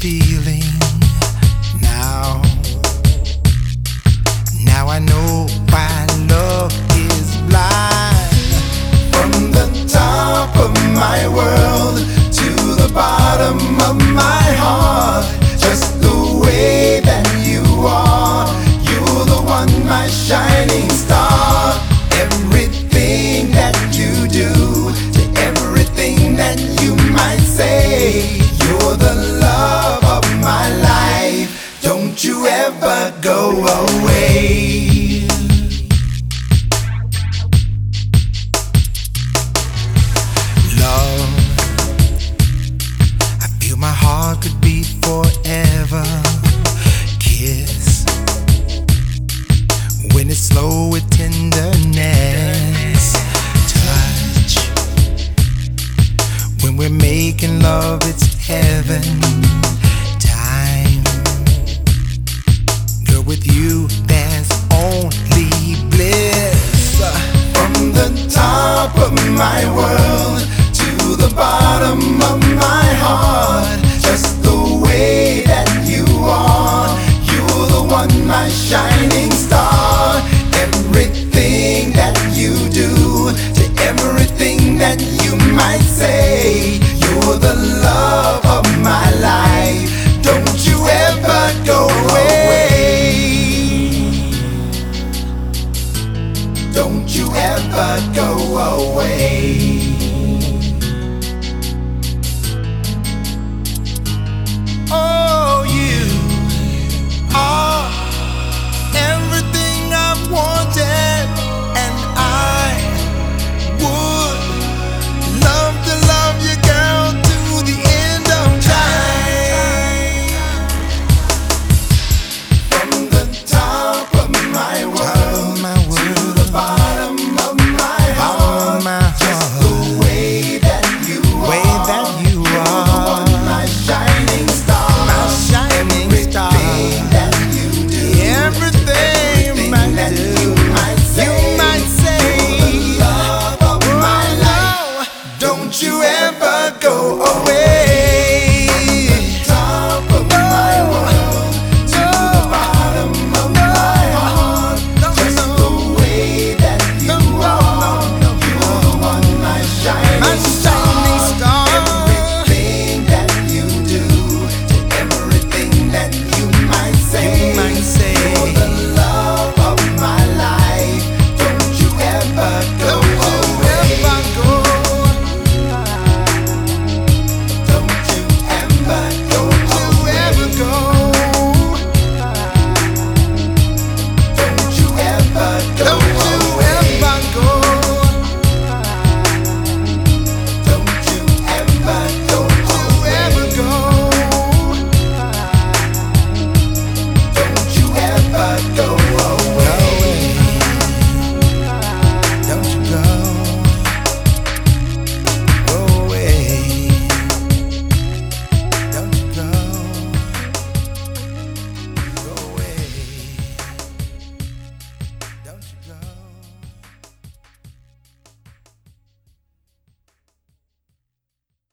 feeling. Don't you ever go away. Love, I feel my heart could be forever. Kiss, when it's slow with tenderness. Touch, when we're making love, it's heaven my world to the bottom of my heart. Just the way that you are, you're the one, my shining. Don't you ever go away.